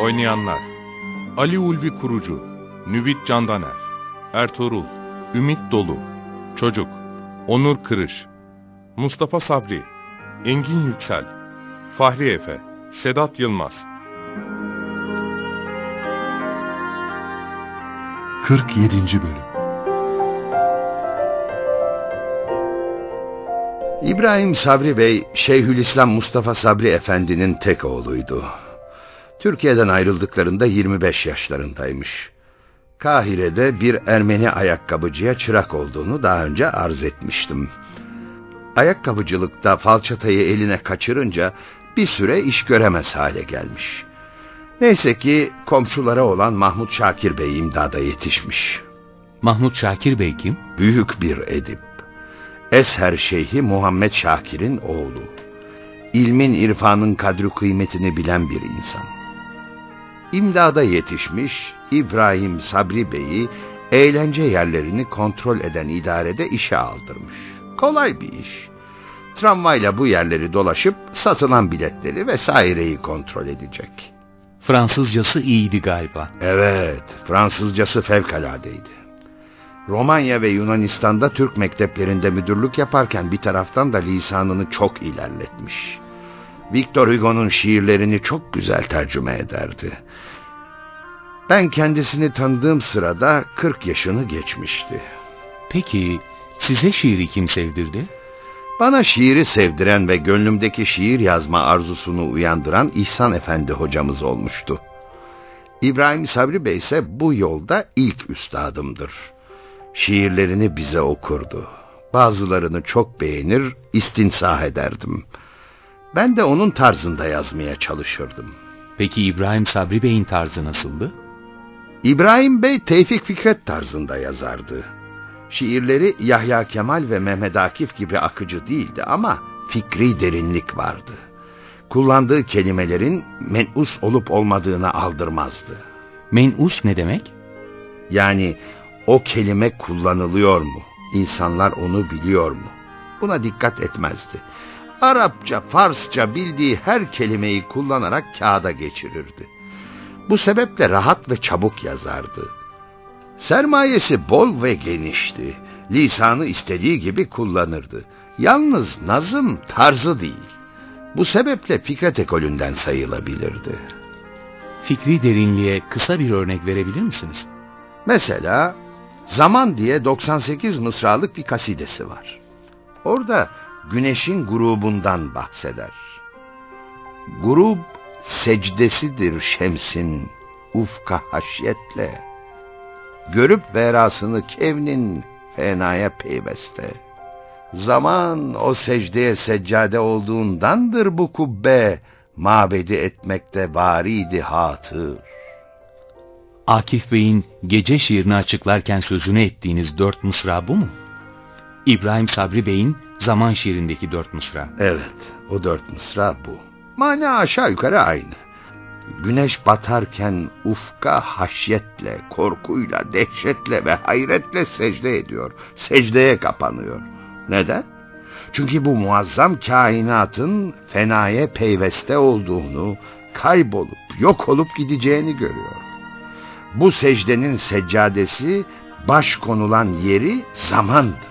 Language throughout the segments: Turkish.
Oynayanlar Ali Ulvi Kurucu Nüvit Candaner Ertuğrul Ümit Dolu Çocuk Onur Kırış Mustafa Sabri Engin Yüksel Fahri Efe Sedat Yılmaz 47. Bölüm İbrahim Sabri Bey, Şeyhülislam Mustafa Sabri Efendi'nin tek oğluydu. Türkiye'den ayrıldıklarında 25 yaşlarındaymış. Kahire'de bir Ermeni ayakkabıcıya çırak olduğunu daha önce arz etmiştim. Ayakkabıcılıkta falçatayı eline kaçırınca bir süre iş göremez hale gelmiş. Neyse ki komşulara olan Mahmut Şakir Bey imdada yetişmiş. Mahmut Şakir Bey kim? Büyük bir edip. Esher Şeyhi Muhammed Şakir'in oğlu. İlmin irfanın kadri kıymetini bilen bir insan. İmdada yetişmiş İbrahim Sabri Bey'i eğlence yerlerini kontrol eden idarede işe aldırmış. Kolay bir iş. Tramvayla bu yerleri dolaşıp satılan biletleri vesaireyi kontrol edecek. Fransızcası iyiydi galiba. Evet, Fransızcası fevkaladeydi. Romanya ve Yunanistan'da Türk mekteplerinde müdürlük yaparken bir taraftan da lisanını çok ilerletmiş. Victor Hugo'nun şiirlerini çok güzel tercüme ederdi. Ben kendisini tanıdığım sırada 40 yaşını geçmişti. Peki size şiiri kim sevdirdi? Bana şiiri sevdiren ve gönlümdeki şiir yazma arzusunu uyandıran İhsan Efendi hocamız olmuştu. İbrahim Sabri Bey ise bu yolda ilk üstadımdır. Şiirlerini bize okurdu. Bazılarını çok beğenir, istinsah ederdim. Ben de onun tarzında yazmaya çalışırdım. Peki İbrahim Sabri Bey'in tarzı nasıldı? İbrahim Bey Tevfik Fikret tarzında yazardı. Şiirleri Yahya Kemal ve Mehmet Akif gibi akıcı değildi ama fikri derinlik vardı. Kullandığı kelimelerin menus olup olmadığını aldırmazdı. Menus ne demek? Yani o kelime kullanılıyor mu? İnsanlar onu biliyor mu? Buna dikkat etmezdi. Arapça, Farsça bildiği her kelimeyi kullanarak kağıda geçirirdi. Bu sebeple rahat ve çabuk yazardı. Sermayesi bol ve genişti. Lisanı istediği gibi kullanırdı. Yalnız nazım tarzı değil. Bu sebeple Fikret ekolünden sayılabilirdi. Fikri derinliğe kısa bir örnek verebilir misiniz? Mesela Zaman diye 98 mısralık bir kasidesi var. Orada güneşin grubundan bahseder. Grub secdesidir şemsin ufka haşyetle. Görüp verasını kevnin fenaya peyveste. Zaman o secdeye seccade olduğundandır bu kubbe, mabedi etmekte variydi hatır. Akif Bey'in gece şiirini açıklarken sözünü ettiğiniz dört mısra bu mu? İbrahim Sabri Bey'in zaman şiirindeki dört mısra. Evet, o dört mısra bu. Mana aşağı yukarı aynı. Güneş batarken ufka haşyetle, korkuyla, dehşetle ve hayretle secde ediyor. Secdeye kapanıyor. Neden? Çünkü bu muazzam kainatın fenaya peyveste olduğunu, kaybolup, yok olup gideceğini görüyor. Bu secdenin seccadesi baş konulan yeri zamandır.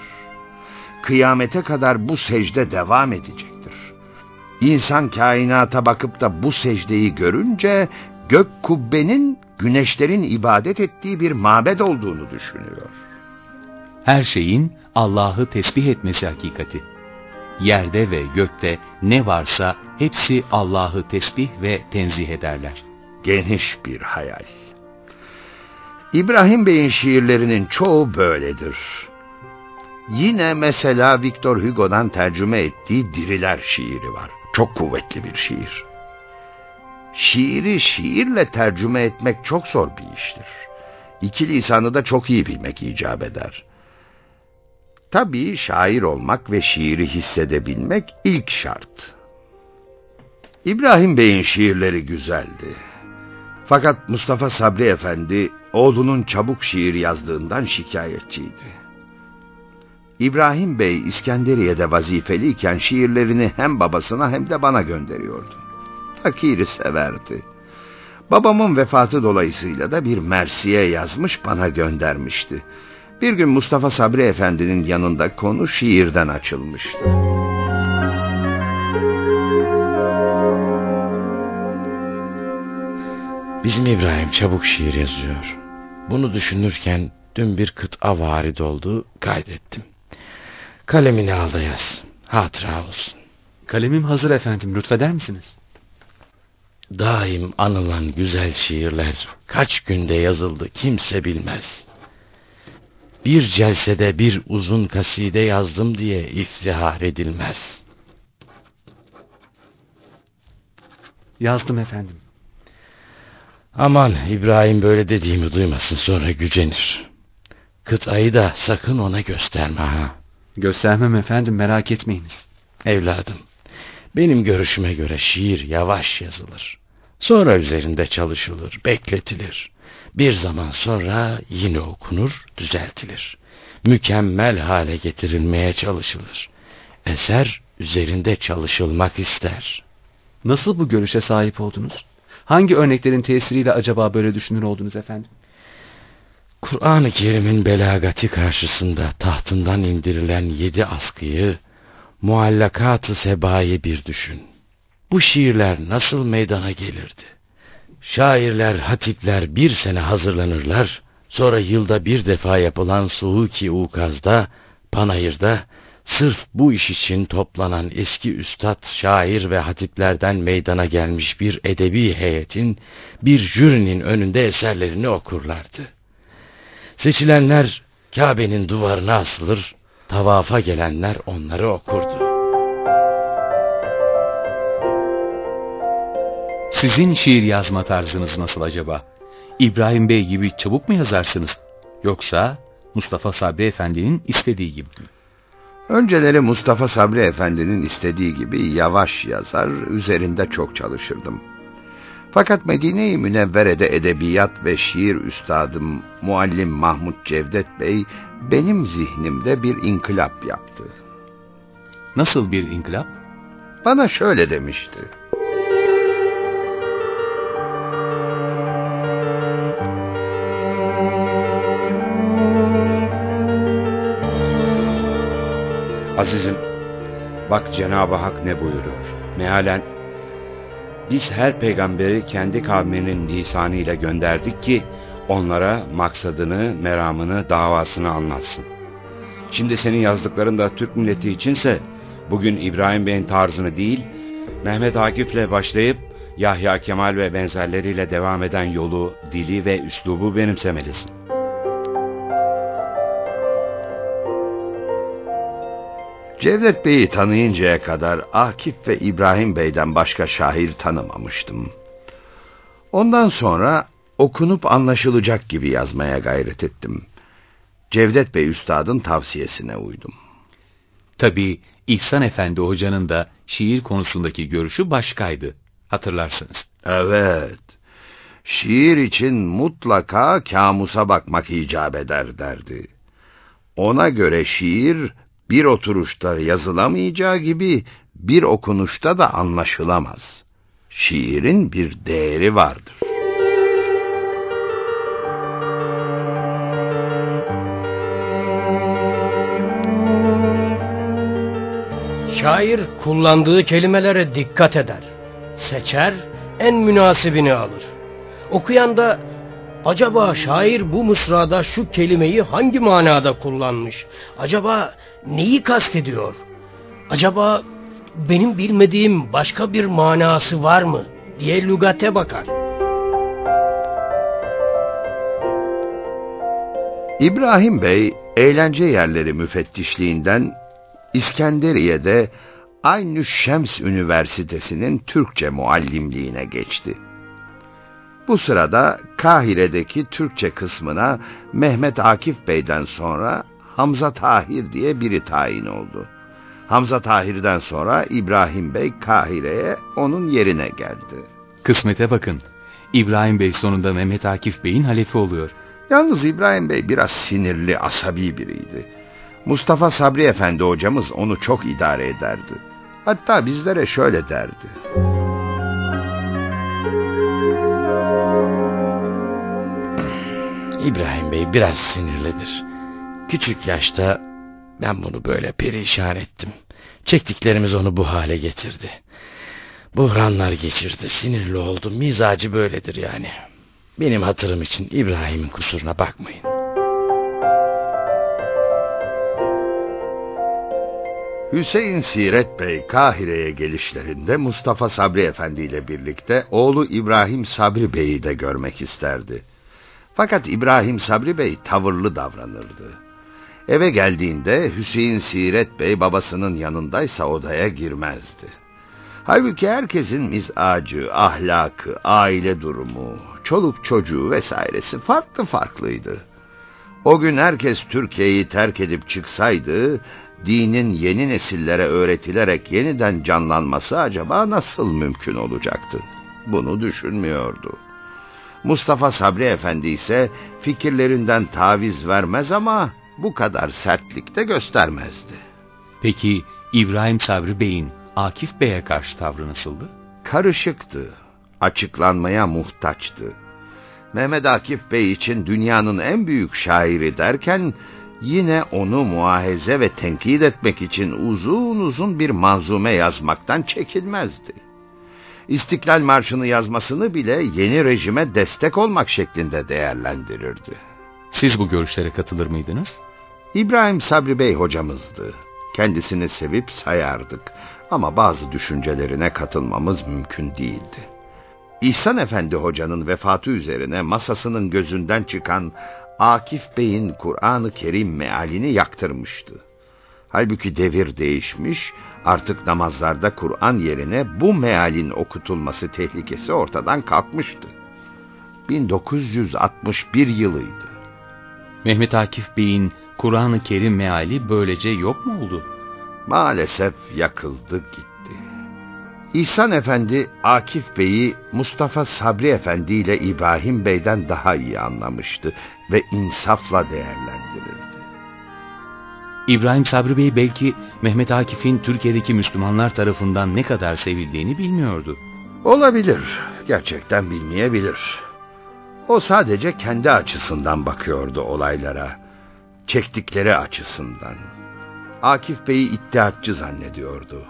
Kıyamete kadar bu secde devam edecektir. İnsan kainata bakıp da bu secdeyi görünce gök kubbenin güneşlerin ibadet ettiği bir mabed olduğunu düşünüyor. Her şeyin Allah'ı tesbih etmesi hakikati. Yerde ve gökte ne varsa hepsi Allah'ı tesbih ve tenzih ederler. Geniş bir hayal. İbrahim Bey'in şiirlerinin çoğu böyledir. Yine mesela Victor Hugo'dan tercüme ettiği Diriler şiiri var. Çok kuvvetli bir şiir. Şiiri şiirle tercüme etmek çok zor bir iştir. İki lisanı da çok iyi bilmek icap eder. Tabii şair olmak ve şiiri hissedebilmek ilk şart. İbrahim Bey'in şiirleri güzeldi. Fakat Mustafa Sabri Efendi oğlunun çabuk şiir yazdığından şikayetçiydi. İbrahim Bey İskenderiye'de vazifeliyken şiirlerini hem babasına hem de bana gönderiyordu. Fakiri severdi. Babamın vefatı dolayısıyla da bir mersiye yazmış bana göndermişti. Bir gün Mustafa Sabri Efendi'nin yanında konu şiirden açılmıştı. Bizim İbrahim çabuk şiir yazıyor. Bunu düşünürken dün bir kıta varid oldu, kaydettim. Kalemini al da yaz. Hatıra olsun. Kalemim hazır efendim, lütfeder misiniz? Daim anılan güzel şiirler kaç günde yazıldı kimse bilmez. Bir celsede bir uzun kaside yazdım diye iftihar edilmez. Yazdım efendim. Aman İbrahim böyle dediğimi duymasın sonra gücenir. Kıtayı da sakın ona gösterme ha. Göstermem efendim merak etmeyiniz. Evladım, benim görüşüme göre şiir yavaş yazılır. Sonra üzerinde çalışılır, bekletilir. Bir zaman sonra yine okunur, düzeltilir. Mükemmel hale getirilmeye çalışılır. Eser üzerinde çalışılmak ister. Nasıl bu görüşe sahip oldunuz? Hangi örneklerin tesiriyle acaba böyle düşünür oldunuz efendim? Kur'an-ı Kerim'in belagati karşısında tahtından indirilen yedi askıyı, muallakat-ı sebayı bir düşün. Bu şiirler nasıl meydana gelirdi? Şairler, hatipler bir sene hazırlanırlar, sonra yılda bir defa yapılan Suhuki Ukaz'da, Panayır'da, sırf bu iş için toplanan eski üstad, şair ve hatiplerden meydana gelmiş bir edebi heyetin, bir jürinin önünde eserlerini okurlardı. Seçilenler Kabe'nin duvarına asılır, tavafa gelenler onları okurdu. Sizin şiir yazma tarzınız nasıl acaba? İbrahim Bey gibi çabuk mu yazarsınız? Yoksa Mustafa Sabri Efendi'nin istediği gibi mi? Önceleri Mustafa Sabri Efendi'nin istediği gibi yavaş yazar, üzerinde çok çalışırdım. Fakat Medine-i Münevvere'de edebiyat ve şiir üstadım muallim Mahmut Cevdet Bey benim zihnimde bir inkılap yaptı. Nasıl bir inkılap? Bana şöyle demişti. Azizim, bak Cenab-ı Hak ne buyuruyor. Mealen, biz her peygamberi kendi kavminin lisanıyla gönderdik ki, onlara maksadını, meramını, davasını anlatsın. Şimdi senin yazdıkların da Türk milleti içinse, bugün İbrahim Bey'in tarzını değil, Mehmet Akif'le başlayıp, Yahya Kemal ve benzerleriyle devam eden yolu, dili ve üslubu benimsemelisin. Cevdet Bey'i tanıyıncaya kadar Akif ve İbrahim Bey'den başka şair tanımamıştım. Ondan sonra okunup anlaşılacak gibi yazmaya gayret ettim. Cevdet Bey Üstad'ın tavsiyesine uydum. Tabii İhsan Efendi hocanın da şiir konusundaki görüşü başkaydı. Hatırlarsınız. Evet. Şiir için mutlaka kamusa bakmak icap eder derdi. Ona göre şiir bir oturuşta yazılamayacağı gibi bir okunuşta da anlaşılamaz. Şiirin bir değeri vardır. Şair kullandığı kelimelere dikkat eder. Seçer, en münasibini alır. Okuyan da acaba şair bu mısrada şu kelimeyi hangi manada kullanmış? Acaba neyi kastediyor? Acaba benim bilmediğim başka bir manası var mı diye lügate bakar. İbrahim Bey eğlence yerleri müfettişliğinden İskenderiye'de Aynü Şems Üniversitesi'nin Türkçe muallimliğine geçti. Bu sırada Kahire'deki Türkçe kısmına Mehmet Akif Bey'den sonra Hamza Tahir diye biri tayin oldu. Hamza Tahir'den sonra İbrahim Bey Kahire'ye onun yerine geldi. Kısmete bakın. İbrahim Bey sonunda Mehmet Akif Bey'in halefi oluyor. Yalnız İbrahim Bey biraz sinirli, asabi biriydi. Mustafa Sabri Efendi hocamız onu çok idare ederdi. Hatta bizlere şöyle derdi. İbrahim Bey biraz sinirlidir. Küçük yaşta ben bunu böyle perişan ettim. Çektiklerimiz onu bu hale getirdi. Buhranlar geçirdi, sinirli oldu. Mizacı böyledir yani. Benim hatırım için İbrahim'in kusuruna bakmayın. Hüseyin Siret Bey Kahire'ye gelişlerinde Mustafa Sabri Efendi ile birlikte oğlu İbrahim Sabri Bey'i de görmek isterdi. Fakat İbrahim Sabri Bey tavırlı davranırdı. Eve geldiğinde Hüseyin Siret Bey babasının yanındaysa odaya girmezdi. Halbuki herkesin mizacı, ahlakı, aile durumu, çoluk çocuğu vesairesi farklı farklıydı. O gün herkes Türkiye'yi terk edip çıksaydı, dinin yeni nesillere öğretilerek yeniden canlanması acaba nasıl mümkün olacaktı? Bunu düşünmüyordu. Mustafa Sabri Efendi ise fikirlerinden taviz vermez ama bu kadar sertlik de göstermezdi. Peki İbrahim Sabri Bey'in Akif Bey'e karşı tavrı nasıldı? Karışıktı, açıklanmaya muhtaçtı. Mehmet Akif Bey için dünyanın en büyük şairi derken yine onu muahize ve tenkit etmek için uzun uzun bir manzume yazmaktan çekinmezdi. İstiklal Marşı'nı yazmasını bile yeni rejime destek olmak şeklinde değerlendirirdi. Siz bu görüşlere katılır mıydınız? İbrahim Sabri Bey hocamızdı. Kendisini sevip sayardık ama bazı düşüncelerine katılmamız mümkün değildi. İhsan Efendi hocanın vefatı üzerine masasının gözünden çıkan Akif Bey'in Kur'an-ı Kerim mealini yaktırmıştı. Halbuki devir değişmiş, artık namazlarda Kur'an yerine bu mealin okutulması tehlikesi ortadan kalkmıştı. 1961 yılıydı. Mehmet Akif Bey'in Kur'an-ı Kerim meali böylece yok mu oldu? Maalesef yakıldı gitti. İhsan Efendi, Akif Bey'i Mustafa Sabri Efendi ile İbrahim Bey'den daha iyi anlamıştı ve insafla değerlendirirdi. İbrahim Sabri Bey belki Mehmet Akif'in Türkiye'deki Müslümanlar tarafından ne kadar sevildiğini bilmiyordu. Olabilir, gerçekten bilmeyebilir. O sadece kendi açısından bakıyordu olaylara, çektikleri açısından. Akif Bey'i iddiatçı zannediyordu.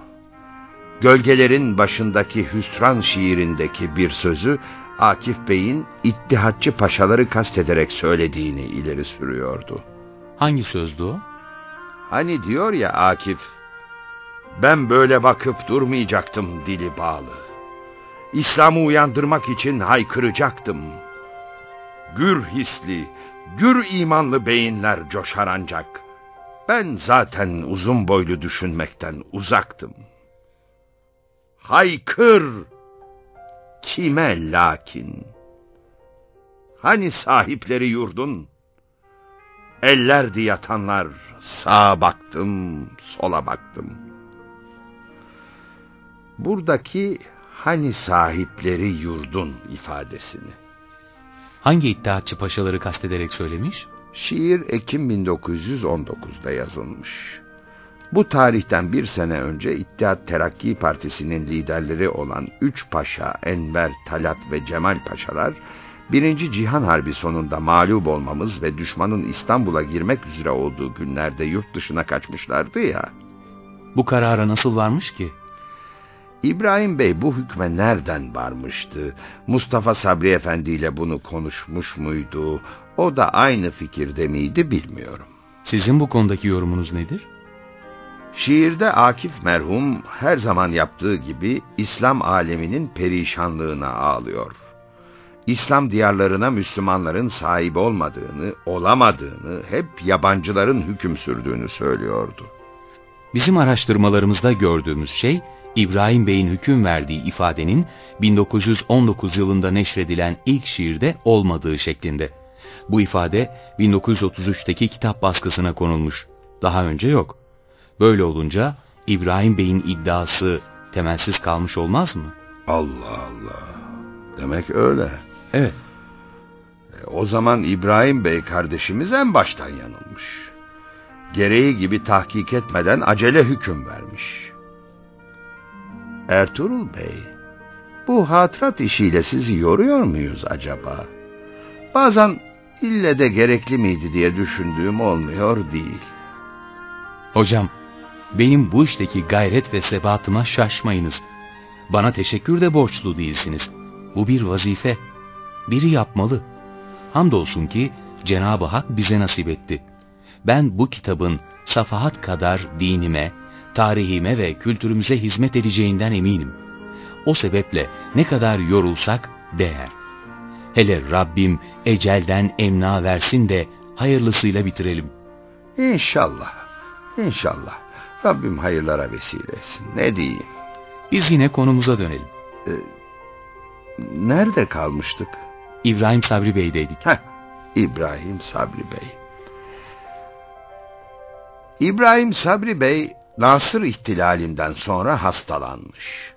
Gölgelerin başındaki hüsran şiirindeki bir sözü Akif Bey'in ittihatçı paşaları kastederek söylediğini ileri sürüyordu. Hangi sözdü o? Hani diyor ya Akif, ben böyle bakıp durmayacaktım dili bağlı. İslam'ı uyandırmak için haykıracaktım. Gür hisli, gür imanlı beyinler coşar ancak. Ben zaten uzun boylu düşünmekten uzaktım. Haykır! Kime lakin? Hani sahipleri yurdun? Ellerdi yatanlar, sağa baktım, sola baktım. Buradaki hani sahipleri yurdun ifadesini. Hangi iddiatçı paşaları kastederek söylemiş? Şiir Ekim 1919'da yazılmış. Bu tarihten bir sene önce İttihat Terakki Partisi'nin liderleri olan üç paşa Enver, Talat ve Cemal paşalar, Birinci Cihan Harbi sonunda mağlup olmamız ve düşmanın İstanbul'a girmek üzere olduğu günlerde yurt dışına kaçmışlardı ya. Bu karara nasıl varmış ki? İbrahim Bey bu hükme nereden varmıştı? Mustafa Sabri Efendi ile bunu konuşmuş muydu? O da aynı fikirde miydi bilmiyorum. Sizin bu konudaki yorumunuz nedir? Şiirde Akif merhum her zaman yaptığı gibi İslam aleminin perişanlığına ağlıyor. İslam diyarlarına Müslümanların sahip olmadığını, olamadığını, hep yabancıların hüküm sürdüğünü söylüyordu. Bizim araştırmalarımızda gördüğümüz şey, İbrahim Bey'in hüküm verdiği ifadenin 1919 yılında neşredilen ilk şiirde olmadığı şeklinde. Bu ifade 1933'teki kitap baskısına konulmuş. Daha önce yok. Böyle olunca İbrahim Bey'in iddiası temelsiz kalmış olmaz mı? Allah Allah. Demek öyle. Evet. O zaman İbrahim Bey kardeşimiz en baştan yanılmış. Gereği gibi tahkik etmeden acele hüküm vermiş. Ertuğrul Bey, bu hatırat işiyle sizi yoruyor muyuz acaba? Bazen ille de gerekli miydi diye düşündüğüm olmuyor değil. Hocam, benim bu işteki gayret ve sebatıma şaşmayınız. Bana teşekkür de borçlu değilsiniz. Bu bir vazife. Biri yapmalı. Hamdolsun ki Cenab-ı Hak bize nasip etti. Ben bu kitabın safahat kadar dinime, tarihime ve kültürümüze hizmet edeceğinden eminim. O sebeple ne kadar yorulsak değer. Hele Rabbim ecelden emna versin de hayırlısıyla bitirelim. İnşallah, inşallah. Rabbim hayırlara vesile etsin. Ne diyeyim? Biz yine konumuza dönelim. Ee, nerede kalmıştık? İbrahim Sabri Bey'deydik. Heh, İbrahim Sabri Bey. İbrahim Sabri Bey, Nasır ihtilalinden sonra hastalanmış.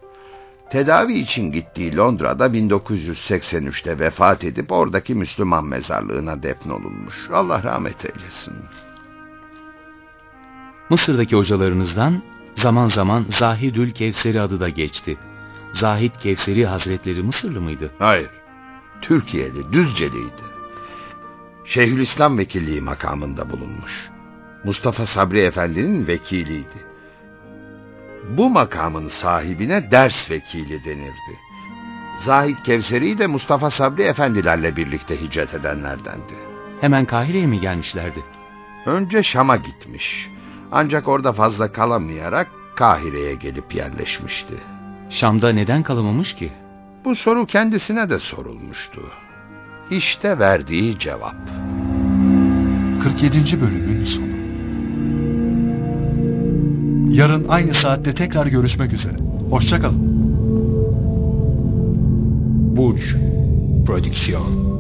Tedavi için gittiği Londra'da 1983'te vefat edip oradaki Müslüman mezarlığına defnolunmuş. Allah rahmet eylesin. Mısır'daki hocalarınızdan zaman zaman Zahidül Kevseri adı da geçti. Zahid Kevseri Hazretleri Mısırlı mıydı? Hayır. Türkiye'li, Düzceliydi. Şeyhülislam vekilliği makamında bulunmuş. Mustafa Sabri Efendi'nin vekiliydi. Bu makamın sahibine ders vekili denirdi. Zahid Kevseri de Mustafa Sabri Efendilerle birlikte hicret edenlerdendi. Hemen Kahire'ye mi gelmişlerdi? Önce Şam'a gitmiş. Ancak orada fazla kalamayarak Kahire'ye gelip yerleşmişti. Şam'da neden kalamamış ki? Bu soru kendisine de sorulmuştu. İşte verdiği cevap. 47. bölümün sonu. Yarın aynı saatte tekrar görüşmek üzere. Hoşçakalın. Burç Prodüksiyon